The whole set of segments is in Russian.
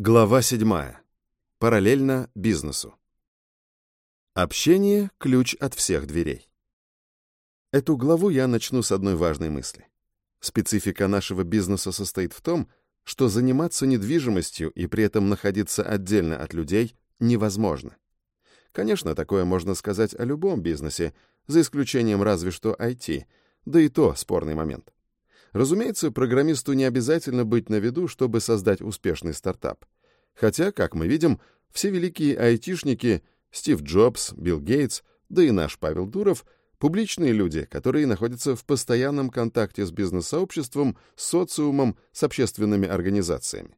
Глава 7. Параллельно бизнесу. Общение – ключ от всех дверей. Эту главу я начну с одной важной мысли. Специфика нашего бизнеса состоит в том, что заниматься недвижимостью и при этом находиться отдельно от людей невозможно. Конечно, такое можно сказать о любом бизнесе, за исключением разве что IT, да и то спорный момент. Разумеется, программисту не обязательно быть на виду, чтобы создать успешный стартап. Хотя, как мы видим, все великие айтишники Стив Джобс, Билл Гейтс, да и наш Павел Дуров — публичные люди, которые находятся в постоянном контакте с бизнес-сообществом, с социумом, с общественными организациями.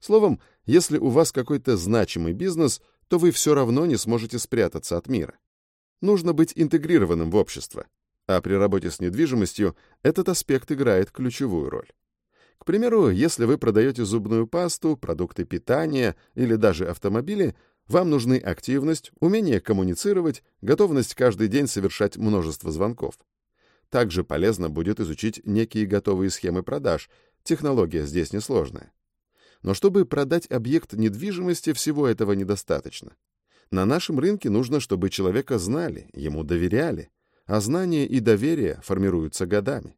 Словом, если у вас какой-то значимый бизнес, то вы все равно не сможете спрятаться от мира. Нужно быть интегрированным в общество, а при работе с недвижимостью этот аспект играет ключевую роль. К примеру, если вы продаете зубную пасту, продукты питания или даже автомобили, вам нужны активность, умение коммуницировать, готовность каждый день совершать множество звонков. Также полезно будет изучить некие готовые схемы продаж, технология здесь несложная. Но чтобы продать объект недвижимости, всего этого недостаточно. На нашем рынке нужно, чтобы человека знали, ему доверяли, а знания и доверие формируются годами.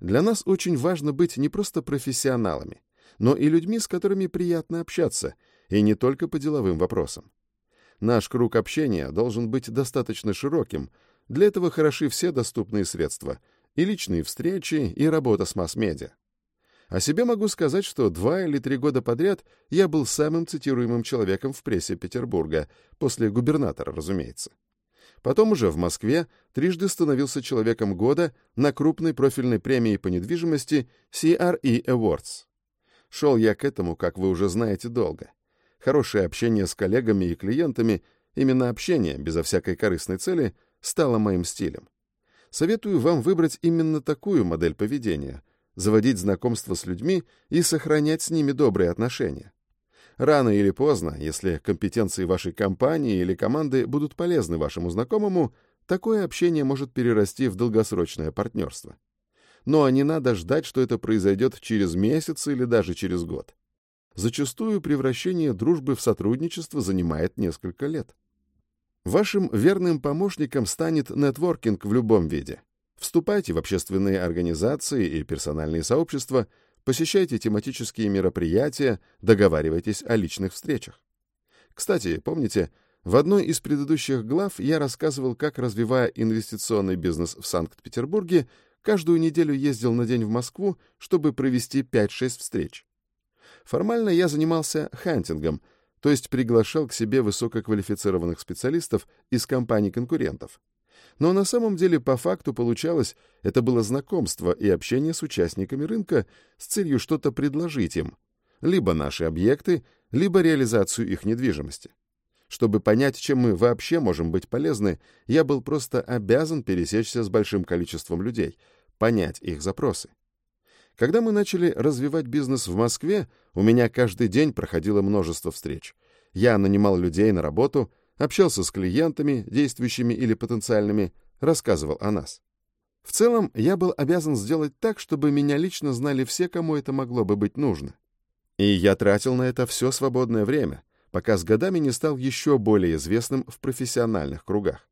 Для нас очень важно быть не просто профессионалами, но и людьми, с которыми приятно общаться, и не только по деловым вопросам. Наш круг общения должен быть достаточно широким, для этого хороши все доступные средства, и личные встречи, и работа с масс-медиа. О себе могу сказать, что два или три года подряд я был самым цитируемым человеком в прессе Петербурга, после губернатора, разумеется. Потом уже в Москве трижды становился человеком года на крупной профильной премии по недвижимости CRE Awards. Шел я к этому, как вы уже знаете, долго. Хорошее общение с коллегами и клиентами, именно общение, безо всякой корыстной цели, стало моим стилем. Советую вам выбрать именно такую модель поведения, заводить знакомства с людьми и сохранять с ними добрые отношения. Рано или поздно, если компетенции вашей компании или команды будут полезны вашему знакомому, такое общение может перерасти в долгосрочное партнерство. Но не надо ждать, что это произойдет через месяц или даже через год. Зачастую превращение дружбы в сотрудничество занимает несколько лет. Вашим верным помощником станет нетворкинг в любом виде. Вступайте в общественные организации и персональные сообщества – посещайте тематические мероприятия, договаривайтесь о личных встречах. Кстати, помните, в одной из предыдущих глав я рассказывал, как, развивая инвестиционный бизнес в Санкт-Петербурге, каждую неделю ездил на день в Москву, чтобы провести 5-6 встреч. Формально я занимался хантингом, то есть приглашал к себе высококвалифицированных специалистов из компаний-конкурентов. Но на самом деле по факту получалось, это было знакомство и общение с участниками рынка с целью что-то предложить им, либо наши объекты, либо реализацию их недвижимости. Чтобы понять, чем мы вообще можем быть полезны, я был просто обязан пересечься с большим количеством людей, понять их запросы. Когда мы начали развивать бизнес в Москве, у меня каждый день проходило множество встреч. Я нанимал людей на работу — общался с клиентами, действующими или потенциальными, рассказывал о нас. В целом, я был обязан сделать так, чтобы меня лично знали все, кому это могло бы быть нужно. И я тратил на это все свободное время, пока с годами не стал еще более известным в профессиональных кругах.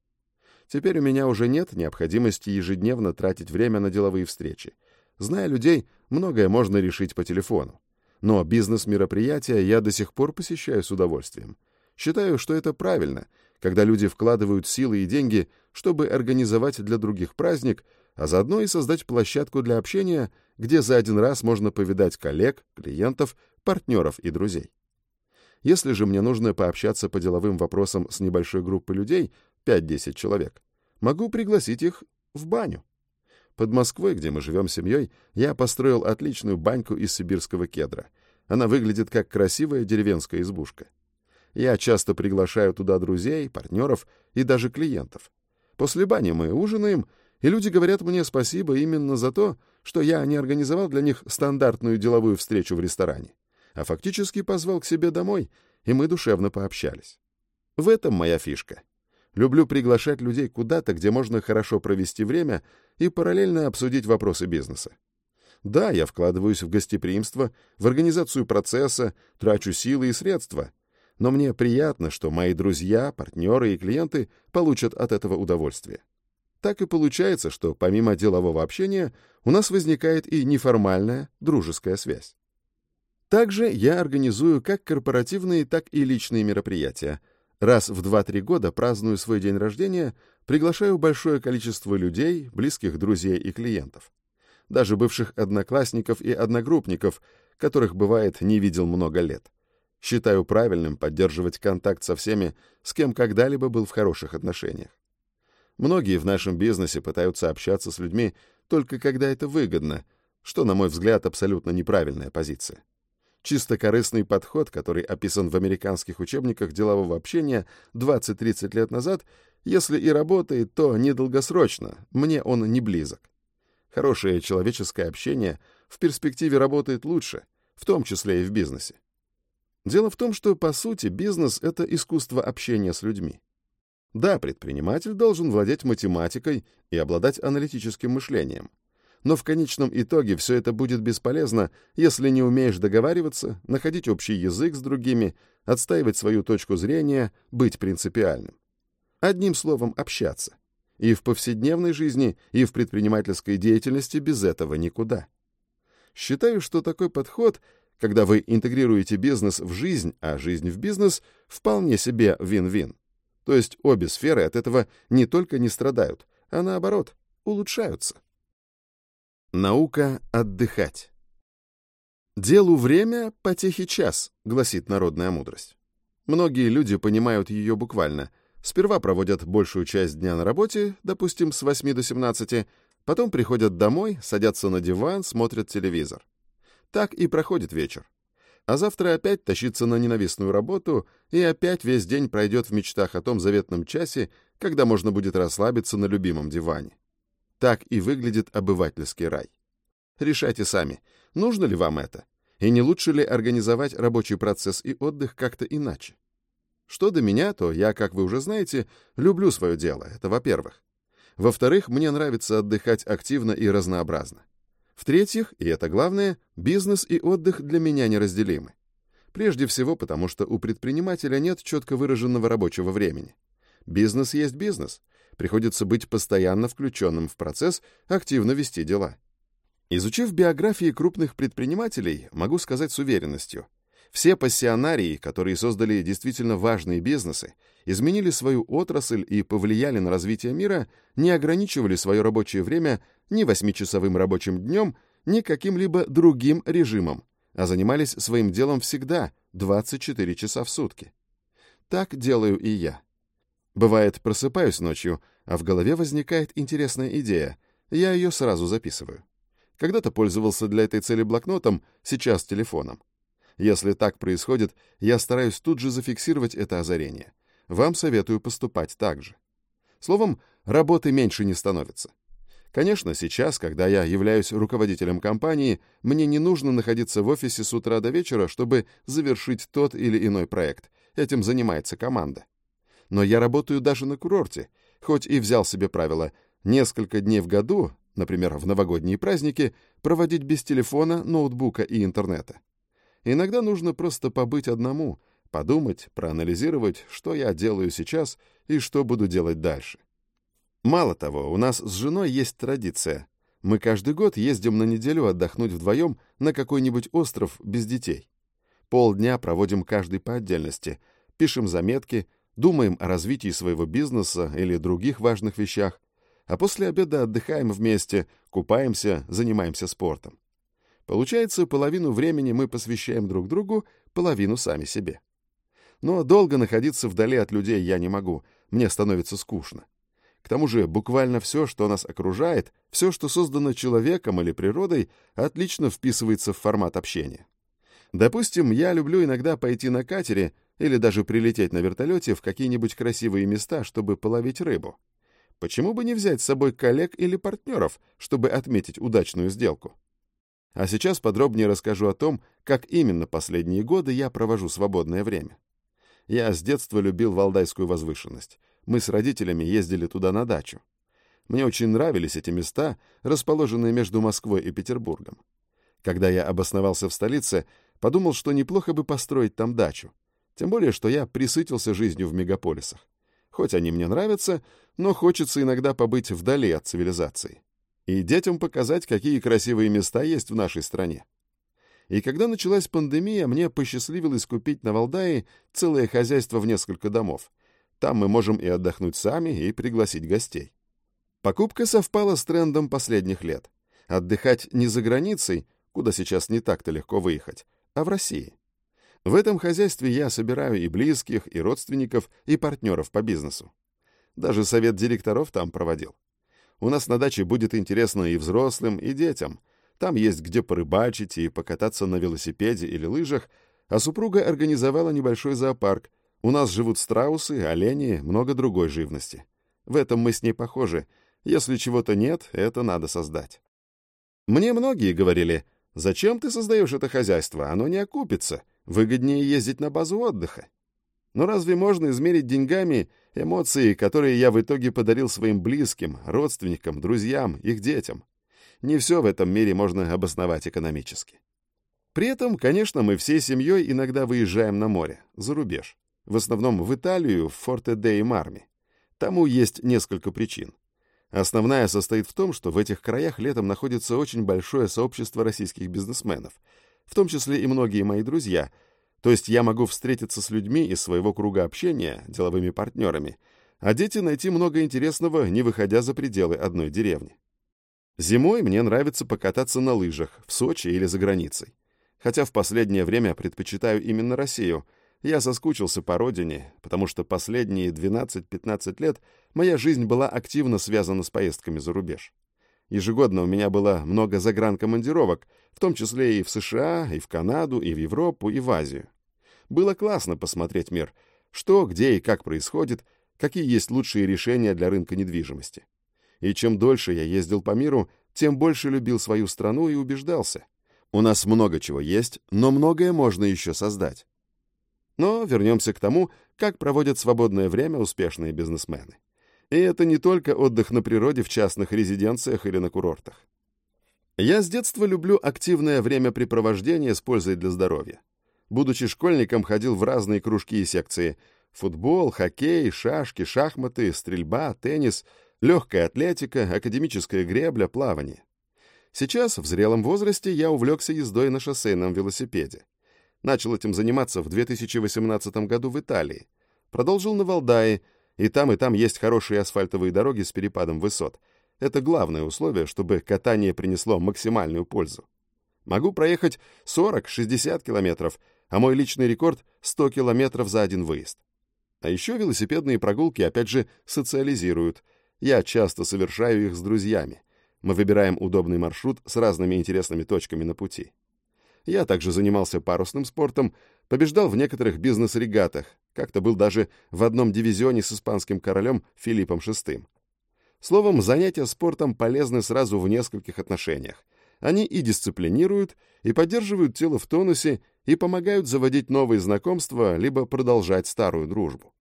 Теперь у меня уже нет необходимости ежедневно тратить время на деловые встречи. Зная людей, многое можно решить по телефону. Но бизнес-мероприятия я до сих пор посещаю с удовольствием — Считаю, что это правильно, когда люди вкладывают силы и деньги, чтобы организовать для других праздник, а заодно и создать площадку для общения, где за один раз можно повидать коллег, клиентов, партнеров и друзей. Если же мне нужно пообщаться по деловым вопросам с небольшой группой людей, 5-10 человек, могу пригласить их в баню. Под Москвой, где мы живем семьей, я построил отличную баньку из сибирского кедра. Она выглядит как красивая деревенская избушка. Я часто приглашаю туда друзей, партнеров и даже клиентов. После бани мы ужинаем, и люди говорят мне спасибо именно за то, что я не организовал для них стандартную деловую встречу в ресторане, а фактически позвал к себе домой, и мы душевно пообщались. В этом моя фишка. Люблю приглашать людей куда-то, где можно хорошо провести время и параллельно обсудить вопросы бизнеса. Да, я вкладываюсь в гостеприимство, в организацию процесса, трачу силы и средства. Но мне приятно, что мои друзья, партнеры и клиенты получат от этого удовольствие. Так и получается, что помимо делового общения у нас возникает и неформальная дружеская связь. Также я организую как корпоративные, так и личные мероприятия. Раз в 2-3 года праздную свой день рождения, приглашаю большое количество людей, близких друзей и клиентов даже бывших одноклассников и одногруппников, которых, бывает, не видел много лет. Считаю правильным поддерживать контакт со всеми, с кем когда-либо был в хороших отношениях. Многие в нашем бизнесе пытаются общаться с людьми только когда это выгодно, что, на мой взгляд, абсолютно неправильная позиция. Чисто корыстный подход, который описан в американских учебниках делового общения 20-30 лет назад, если и работает, то недолгосрочно, мне он не близок. Хорошее человеческое общение в перспективе работает лучше, в том числе и в бизнесе. Дело в том, что, по сути, бизнес — это искусство общения с людьми. Да, предприниматель должен владеть математикой и обладать аналитическим мышлением. Но в конечном итоге все это будет бесполезно, если не умеешь договариваться, находить общий язык с другими, отстаивать свою точку зрения, быть принципиальным. Одним словом, общаться. И в повседневной жизни, и в предпринимательской деятельности без этого никуда. Считаю, что такой подход, когда вы интегрируете бизнес в жизнь, а жизнь в бизнес, вполне себе вин-вин. То есть обе сферы от этого не только не страдают, а наоборот, улучшаются. Наука отдыхать. «Делу время, потехи час», — гласит народная мудрость. Многие люди понимают ее буквально — Сперва проводят большую часть дня на работе, допустим, с 8 до 17, потом приходят домой, садятся на диван, смотрят телевизор. Так и проходит вечер. А завтра опять тащиться на ненавистную работу, и опять весь день пройдет в мечтах о том заветном часе, когда можно будет расслабиться на любимом диване. Так и выглядит обывательский рай. Решайте сами, нужно ли вам это, и не лучше ли организовать рабочий процесс и отдых как-то иначе. Что до меня, то я, как вы уже знаете, люблю свое дело, это во-первых. Во-вторых, мне нравится отдыхать активно и разнообразно. В-третьих, и это главное, бизнес и отдых для меня неразделимы. Прежде всего потому, что у предпринимателя нет четко выраженного рабочего времени. Бизнес есть бизнес. Приходится быть постоянно включенным в процесс, активно вести дела. Изучив биографии крупных предпринимателей, могу сказать с уверенностью – все пассионарии, которые создали действительно важные бизнесы, изменили свою отрасль и повлияли на развитие мира, не ограничивали свое рабочее время ни восьмичасовым рабочим днем, ни каким-либо другим режимом, а занимались своим делом всегда, 24 часа в сутки. Так делаю и я. Бывает, просыпаюсь ночью, а в голове возникает интересная идея. Я ее сразу записываю. Когда-то пользовался для этой цели блокнотом, сейчас телефоном. Если так происходит, я стараюсь тут же зафиксировать это озарение. Вам советую поступать так же. Словом, работы меньше не становится. Конечно, сейчас, когда я являюсь руководителем компании, мне не нужно находиться в офисе с утра до вечера, чтобы завершить тот или иной проект. Этим занимается команда. Но я работаю даже на курорте, хоть и взял себе правило несколько дней в году, например, в новогодние праздники, проводить без телефона, ноутбука и интернета. Иногда нужно просто побыть одному, подумать, проанализировать, что я делаю сейчас и что буду делать дальше. Мало того, у нас с женой есть традиция. Мы каждый год ездим на неделю отдохнуть вдвоем на какой-нибудь остров без детей. Полдня проводим каждый по отдельности, пишем заметки, думаем о развитии своего бизнеса или других важных вещах, а после обеда отдыхаем вместе, купаемся, занимаемся спортом. Получается, половину времени мы посвящаем друг другу, половину сами себе. Но долго находиться вдали от людей я не могу, мне становится скучно. К тому же буквально все, что нас окружает, все, что создано человеком или природой, отлично вписывается в формат общения. Допустим, я люблю иногда пойти на катере или даже прилететь на вертолете в какие-нибудь красивые места, чтобы половить рыбу. Почему бы не взять с собой коллег или партнеров, чтобы отметить удачную сделку? А сейчас подробнее расскажу о том, как именно последние годы я провожу свободное время. Я с детства любил Валдайскую возвышенность. Мы с родителями ездили туда на дачу. Мне очень нравились эти места, расположенные между Москвой и Петербургом. Когда я обосновался в столице, подумал, что неплохо бы построить там дачу. Тем более, что я присытился жизнью в мегаполисах. Хоть они мне нравятся, но хочется иногда побыть вдали от цивилизации. И детям показать, какие красивые места есть в нашей стране. И когда началась пандемия, мне посчастливилось купить на Валдае целое хозяйство в несколько домов. Там мы можем и отдохнуть сами, и пригласить гостей. Покупка совпала с трендом последних лет. Отдыхать не за границей, куда сейчас не так-то легко выехать, а в России. В этом хозяйстве я собираю и близких, и родственников, и партнеров по бизнесу. Даже совет директоров там проводил. У нас на даче будет интересно и взрослым, и детям — там есть где порыбачить и покататься на велосипеде или лыжах, а супруга организовала небольшой зоопарк. У нас живут страусы, олени, много другой живности. В этом мы с ней похожи. Если чего-то нет, это надо создать. Мне многие говорили, зачем ты создаешь это хозяйство, оно не окупится, выгоднее ездить на базу отдыха. Но разве можно измерить деньгами эмоции, которые я в итоге подарил своим близким, родственникам, друзьям, их детям? не все в этом мире можно обосновать экономически. При этом, конечно, мы всей семьей иногда выезжаем на море, за рубеж. В основном в Италию, в Форте-де и Марми. Тому есть несколько причин. Основная состоит в том, что в этих краях летом находится очень большое сообщество российских бизнесменов, в том числе и многие мои друзья. То есть я могу встретиться с людьми из своего круга общения, деловыми партнерами, а дети найти много интересного, не выходя за пределы одной деревни. Зимой мне нравится покататься на лыжах в Сочи или за границей. Хотя в последнее время предпочитаю именно Россию. Я соскучился по родине, потому что последние 12-15 лет моя жизнь была активно связана с поездками за рубеж. Ежегодно у меня было много загранкомандировок, в том числе и в США, и в Канаду, и в Европу, и в Азию. Было классно посмотреть мир, что, где и как происходит, какие есть лучшие решения для рынка недвижимости. И чем дольше я ездил по миру, тем больше любил свою страну и убеждался. У нас много чего есть, но многое можно еще создать. Но вернемся к тому, как проводят свободное время успешные бизнесмены. И это не только отдых на природе в частных резиденциях или на курортах. Я с детства люблю активное времяпрепровождение с пользой для здоровья. Будучи школьником, ходил в разные кружки и секции. Футбол, хоккей, шашки, шахматы, стрельба, теннис — Легкая атлетика, академическая гребля, плавание. Сейчас, в зрелом возрасте, я увлекся ездой на шоссейном велосипеде. Начал этим заниматься в 2018 году в Италии. Продолжил на Валдае, и там и там есть хорошие асфальтовые дороги с перепадом высот. Это главное условие, чтобы катание принесло максимальную пользу. Могу проехать 40-60 километров, а мой личный рекорд — 100 километров за один выезд. А еще велосипедные прогулки, опять же, социализируют — я часто совершаю их с друзьями. Мы выбираем удобный маршрут с разными интересными точками на пути. Я также занимался парусным спортом, побеждал в некоторых бизнес-регатах, как-то был даже в одном дивизионе с испанским королем Филиппом VI. Словом, занятия спортом полезны сразу в нескольких отношениях. Они и дисциплинируют, и поддерживают тело в тонусе, и помогают заводить новые знакомства, либо продолжать старую дружбу.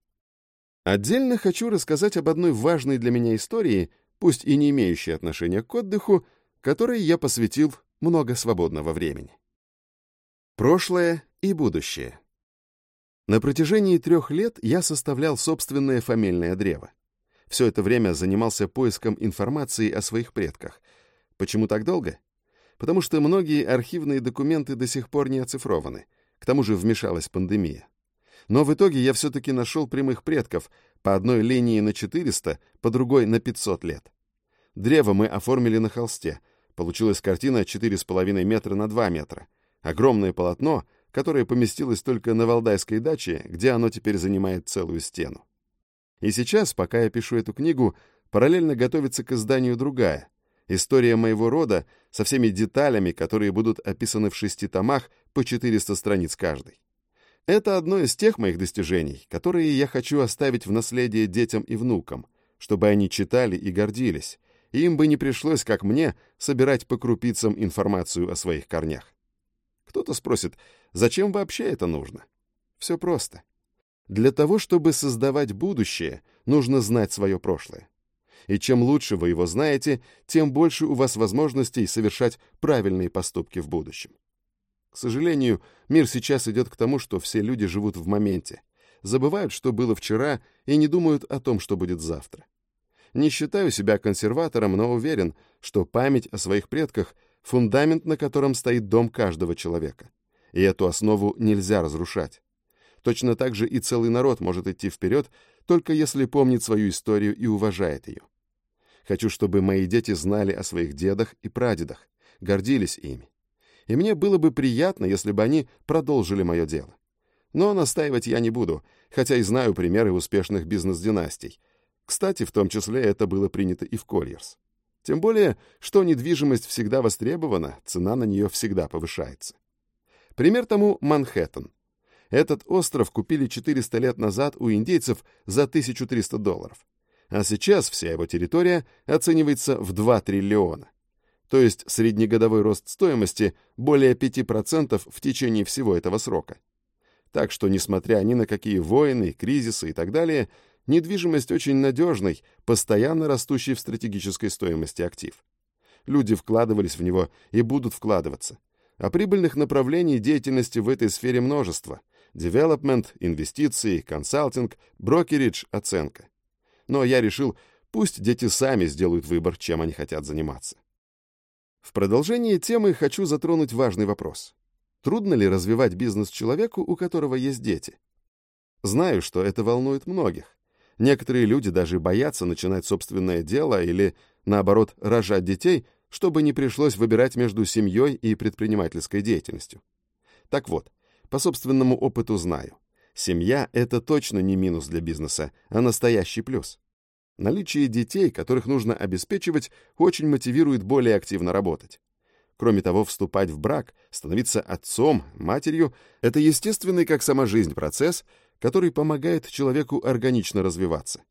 Отдельно хочу рассказать об одной важной для меня истории, пусть и не имеющей отношения к отдыху, которой я посвятил много свободного времени. Прошлое и будущее. На протяжении трех лет я составлял собственное фамильное древо. Все это время занимался поиском информации о своих предках. Почему так долго? Потому что многие архивные документы до сих пор не оцифрованы. К тому же вмешалась пандемия. Но в итоге я все-таки нашел прямых предков, по одной линии на 400, по другой на 500 лет. Древо мы оформили на холсте. Получилась картина 4,5 метра на 2 метра. Огромное полотно, которое поместилось только на Валдайской даче, где оно теперь занимает целую стену. И сейчас, пока я пишу эту книгу, параллельно готовится к изданию другая. История моего рода со всеми деталями, которые будут описаны в шести томах по 400 страниц каждый. Это одно из тех моих достижений, которые я хочу оставить в наследие детям и внукам, чтобы они читали и гордились, и им бы не пришлось, как мне, собирать по крупицам информацию о своих корнях. Кто-то спросит, зачем вообще это нужно? Все просто. Для того, чтобы создавать будущее, нужно знать свое прошлое. И чем лучше вы его знаете, тем больше у вас возможностей совершать правильные поступки в будущем. К сожалению, мир сейчас идет к тому, что все люди живут в моменте, забывают, что было вчера, и не думают о том, что будет завтра. Не считаю себя консерватором, но уверен, что память о своих предках — фундамент, на котором стоит дом каждого человека. И эту основу нельзя разрушать. Точно так же и целый народ может идти вперед, только если помнит свою историю и уважает ее. Хочу, чтобы мои дети знали о своих дедах и прадедах, гордились ими. И мне было бы приятно, если бы они продолжили мое дело. Но настаивать я не буду, хотя и знаю примеры успешных бизнес-династий. Кстати, в том числе это было принято и в Кольерс. Тем более, что недвижимость всегда востребована, цена на нее всегда повышается. Пример тому Манхэттен. Этот остров купили 400 лет назад у индейцев за 1300 долларов. А сейчас вся его территория оценивается в 2 триллиона. То есть среднегодовой рост стоимости более 5% в течение всего этого срока. Так что, несмотря ни на какие войны, кризисы и так далее, недвижимость очень надежный, постоянно растущий в стратегической стоимости актив. Люди вкладывались в него и будут вкладываться. А прибыльных направлений деятельности в этой сфере множество. Development, инвестиции, консалтинг, брокеридж, оценка. Но я решил, пусть дети сами сделают выбор, чем они хотят заниматься. В продолжении темы хочу затронуть важный вопрос. Трудно ли развивать бизнес человеку, у которого есть дети? Знаю, что это волнует многих. Некоторые люди даже боятся начинать собственное дело или, наоборот, рожать детей, чтобы не пришлось выбирать между семьей и предпринимательской деятельностью. Так вот, по собственному опыту знаю. Семья — это точно не минус для бизнеса, а настоящий плюс. Наличие детей, которых нужно обеспечивать, очень мотивирует более активно работать. Кроме того, вступать в брак, становиться отцом, матерью – это естественный, как сама жизнь, процесс, который помогает человеку органично развиваться.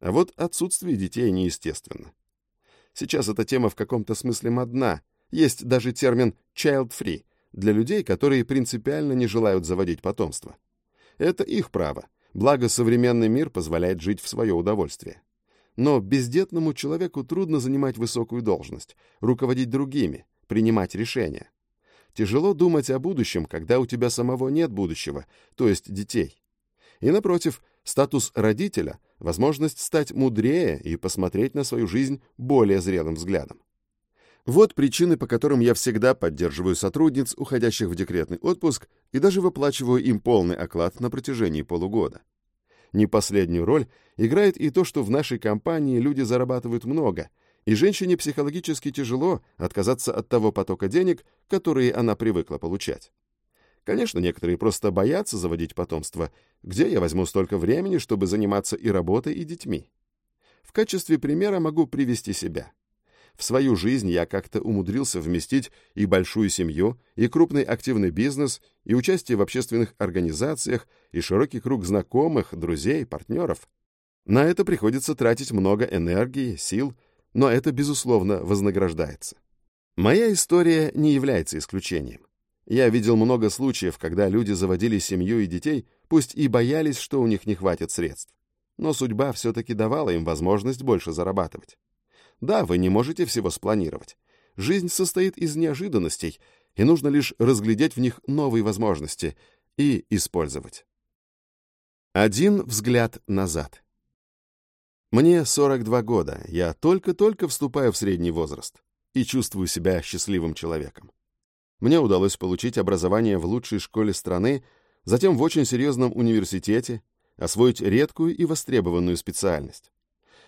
А вот отсутствие детей неестественно. Сейчас эта тема в каком-то смысле модна. Есть даже термин «child-free» для людей, которые принципиально не желают заводить потомство. Это их право, благо современный мир позволяет жить в свое удовольствие. Но бездетному человеку трудно занимать высокую должность, руководить другими – принимать решения. Тяжело думать о будущем, когда у тебя самого нет будущего, то есть детей. И напротив, статус родителя – возможность стать мудрее и посмотреть на свою жизнь более зрелым взглядом. Вот причины, по которым я всегда поддерживаю сотрудниц, уходящих в декретный отпуск, и даже выплачиваю им полный оклад на протяжении полугода. Не последнюю роль играет и то, что в нашей компании люди зарабатывают много – и женщине психологически тяжело отказаться от того потока денег, которые она привыкла получать. Конечно, некоторые просто боятся заводить потомство. Где я возьму столько времени, чтобы заниматься и работой, и детьми? В качестве примера могу привести себя. В свою жизнь я как-то умудрился вместить и большую семью, и крупный активный бизнес, и участие в общественных организациях, и широкий круг знакомых, друзей, партнеров. На это приходится тратить много энергии, сил, но это, безусловно, вознаграждается. Моя история не является исключением. Я видел много случаев, когда люди заводили семью и детей, пусть и боялись, что у них не хватит средств. Но судьба все-таки давала им возможность больше зарабатывать. Да, вы не можете всего спланировать. Жизнь состоит из неожиданностей, и нужно лишь разглядеть в них новые возможности и использовать. Один взгляд назад. Мне 42 года, я только-только вступаю в средний возраст и чувствую себя счастливым человеком. Мне удалось получить образование в лучшей школе страны, затем в очень серьезном университете, освоить редкую и востребованную специальность.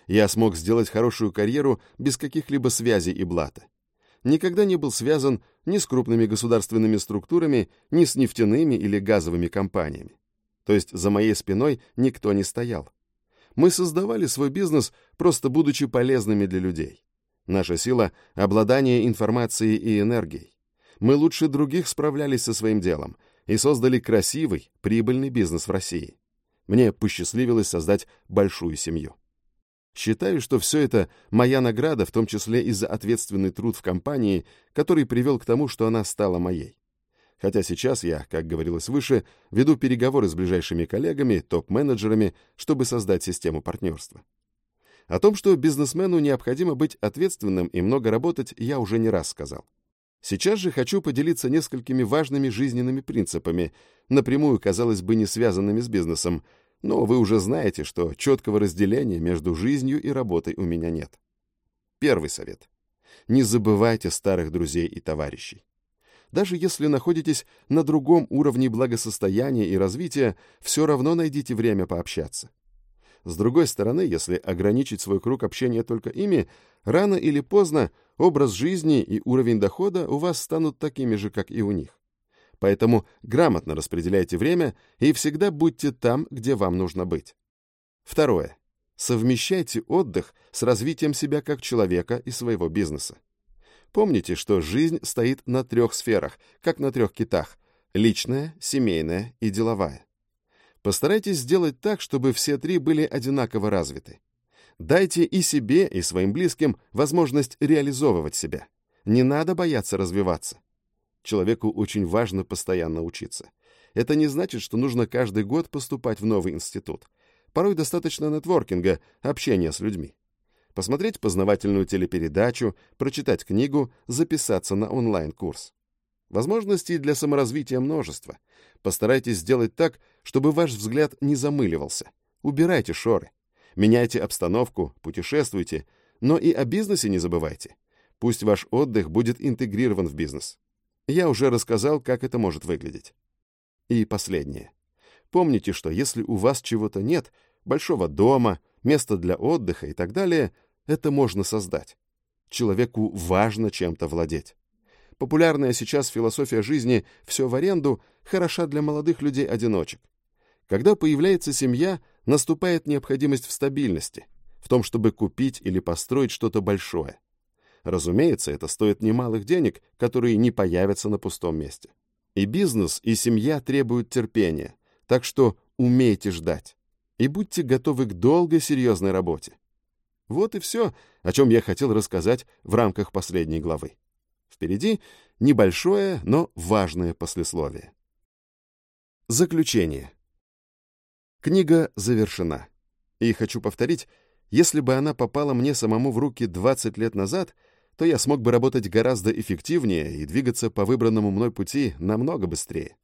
Я смог сделать хорошую карьеру без каких-либо связей и блата. Никогда не был связан ни с крупными государственными структурами, ни с нефтяными или газовыми компаниями. То есть за моей спиной никто не стоял. Мы создавали свой бизнес, просто будучи полезными для людей. Наша сила — обладание информацией и энергией. Мы лучше других справлялись со своим делом и создали красивый, прибыльный бизнес в России. Мне посчастливилось создать большую семью. Считаю, что все это моя награда, в том числе и за ответственный труд в компании, который привел к тому, что она стала моей хотя сейчас я, как говорилось выше, веду переговоры с ближайшими коллегами, топ-менеджерами, чтобы создать систему партнерства. О том, что бизнесмену необходимо быть ответственным и много работать, я уже не раз сказал. Сейчас же хочу поделиться несколькими важными жизненными принципами, напрямую, казалось бы, не связанными с бизнесом, но вы уже знаете, что четкого разделения между жизнью и работой у меня нет. Первый совет. Не забывайте старых друзей и товарищей. Даже если находитесь на другом уровне благосостояния и развития, все равно найдите время пообщаться. С другой стороны, если ограничить свой круг общения только ими, рано или поздно образ жизни и уровень дохода у вас станут такими же, как и у них. Поэтому грамотно распределяйте время и всегда будьте там, где вам нужно быть. Второе. Совмещайте отдых с развитием себя как человека и своего бизнеса. Помните, что жизнь стоит на трех сферах, как на трех китах – личная, семейная и деловая. Постарайтесь сделать так, чтобы все три были одинаково развиты. Дайте и себе, и своим близким возможность реализовывать себя. Не надо бояться развиваться. Человеку очень важно постоянно учиться. Это не значит, что нужно каждый год поступать в новый институт. Порой достаточно нетворкинга, общения с людьми. Посмотреть познавательную телепередачу, прочитать книгу, записаться на онлайн-курс. Возможностей для саморазвития множество. Постарайтесь сделать так, чтобы ваш взгляд не замыливался. Убирайте шоры. Меняйте обстановку, путешествуйте, но и о бизнесе не забывайте. Пусть ваш отдых будет интегрирован в бизнес. Я уже рассказал, как это может выглядеть. И последнее. Помните, что если у вас чего-то нет, большого дома, места для отдыха и так далее, это можно создать. Человеку важно чем-то владеть. Популярная сейчас философия жизни «все в аренду» хороша для молодых людей-одиночек. Когда появляется семья, наступает необходимость в стабильности, в том, чтобы купить или построить что-то большое. Разумеется, это стоит немалых денег, которые не появятся на пустом месте. И бизнес, и семья требуют терпения, так что умейте ждать. И будьте готовы к долгой серьезной работе. Вот и все, о чем я хотел рассказать в рамках последней главы. Впереди небольшое, но важное послесловие. Заключение. Книга завершена. И хочу повторить, если бы она попала мне самому в руки 20 лет назад, то я смог бы работать гораздо эффективнее и двигаться по выбранному мной пути намного быстрее.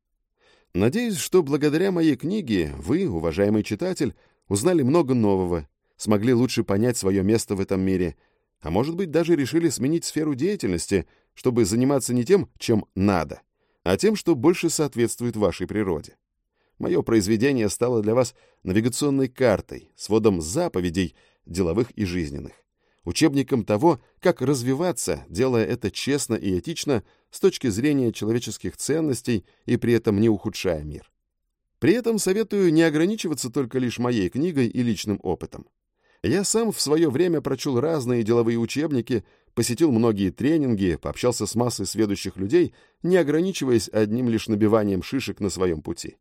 Надеюсь, что благодаря моей книге вы, уважаемый читатель, узнали много нового, смогли лучше понять свое место в этом мире, а может быть даже решили сменить сферу деятельности, чтобы заниматься не тем, чем надо, а тем, что больше соответствует вашей природе. Мое произведение стало для вас навигационной картой, сводом заповедей, деловых и жизненных, учебником того, как развиваться, делая это честно и этично с точки зрения человеческих ценностей и при этом не ухудшая мир. При этом советую не ограничиваться только лишь моей книгой и личным опытом. Я сам в свое время прочел разные деловые учебники, посетил многие тренинги, пообщался с массой сведущих людей, не ограничиваясь одним лишь набиванием шишек на своем пути.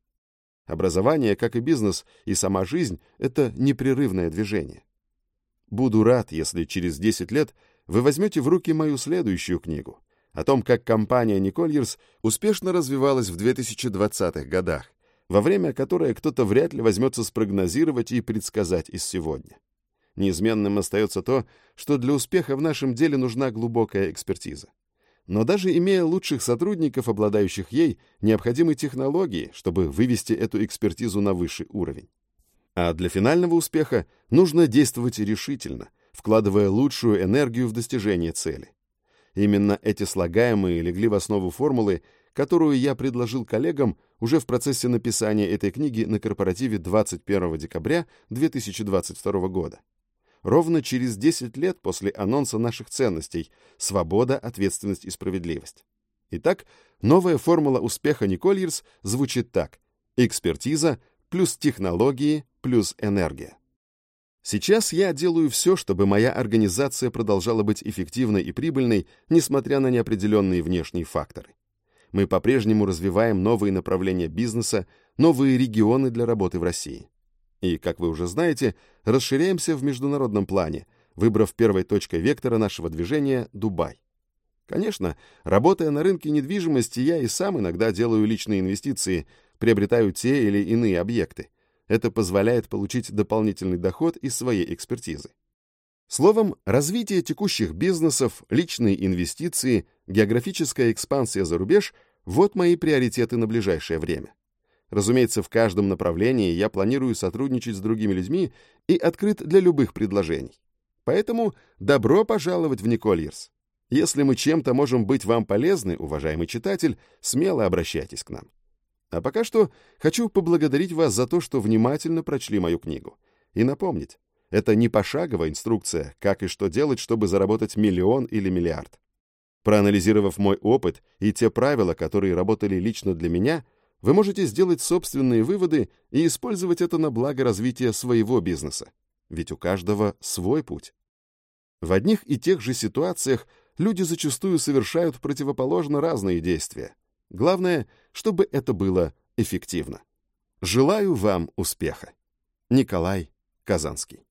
Образование, как и бизнес, и сама жизнь — это непрерывное движение. Буду рад, если через 10 лет вы возьмете в руки мою следующую книгу о том, как компания Никольерс успешно развивалась в 2020-х годах, во время которой кто-то вряд ли возьмется спрогнозировать и предсказать из сегодня. Неизменным остается то, что для успеха в нашем деле нужна глубокая экспертиза. Но даже имея лучших сотрудников, обладающих ей, необходимы технологии, чтобы вывести эту экспертизу на высший уровень. А для финального успеха нужно действовать решительно, вкладывая лучшую энергию в достижение цели. Именно эти слагаемые легли в основу формулы, которую я предложил коллегам уже в процессе написания этой книги на корпоративе 21 декабря 2022 года ровно через 10 лет после анонса наших ценностей – свобода, ответственность и справедливость. Итак, новая формула успеха Никольерс звучит так – экспертиза плюс технологии плюс энергия. Сейчас я делаю все, чтобы моя организация продолжала быть эффективной и прибыльной, несмотря на неопределенные внешние факторы. Мы по-прежнему развиваем новые направления бизнеса, новые регионы для работы в России. И, как вы уже знаете, расширяемся в международном плане, выбрав первой точкой вектора нашего движения Дубай. Конечно, работая на рынке недвижимости, я и сам иногда делаю личные инвестиции, приобретаю те или иные объекты. Это позволяет получить дополнительный доход из своей экспертизы. Словом, развитие текущих бизнесов, личные инвестиции, географическая экспансия за рубеж – вот мои приоритеты на ближайшее время. Разумеется, в каждом направлении я планирую сотрудничать с другими людьми и открыт для любых предложений. Поэтому добро пожаловать в Никольерс. Если мы чем-то можем быть вам полезны, уважаемый читатель, смело обращайтесь к нам. А пока что хочу поблагодарить вас за то, что внимательно прочли мою книгу. И напомнить, это не пошаговая инструкция, как и что делать, чтобы заработать миллион или миллиард. Проанализировав мой опыт и те правила, которые работали лично для меня, вы можете сделать собственные выводы и использовать это на благо развития своего бизнеса. Ведь у каждого свой путь. В одних и тех же ситуациях люди зачастую совершают противоположно разные действия. Главное, чтобы это было эффективно. Желаю вам успеха. Николай Казанский